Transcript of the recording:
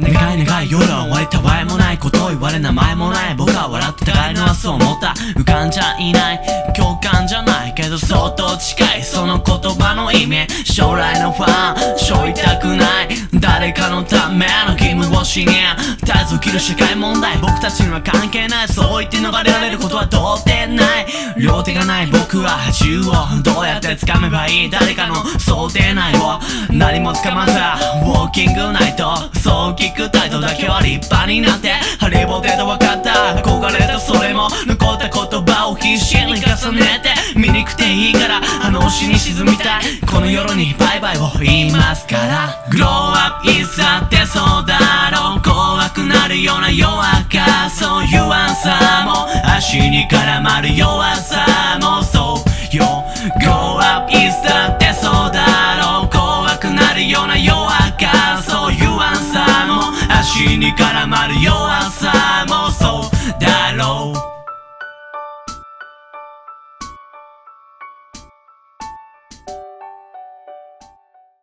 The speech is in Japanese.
願い願い夜は終わりたわいもないこと言われ名前もない僕は笑って互いの明日を思った浮かんじゃいない共感じゃないけど相当近いその言葉の意味将来のファン背負いたくない誰かのための義務をしに絶えず起きる社会問題僕たちには関係ない。そう言って逃れられることはどうってない。両手がない僕は銃を。どうやって掴めばいい？誰かの想定内を。何も掴まずウォーキングナイト。そう聞く態度だけは立派になってハリボテと分かった。憧れたそれも。残った言葉を必死に重ねて。醜くていいかの推しに沈みたい。この夜にバイバイを言いますから。グローアップいざってそうだろう怖くなるような弱さかそういうも足に絡まる弱さもそう。よ Go up いつだってそうだろう怖くなるような弱さかそういうも。足に絡まる弱さもそう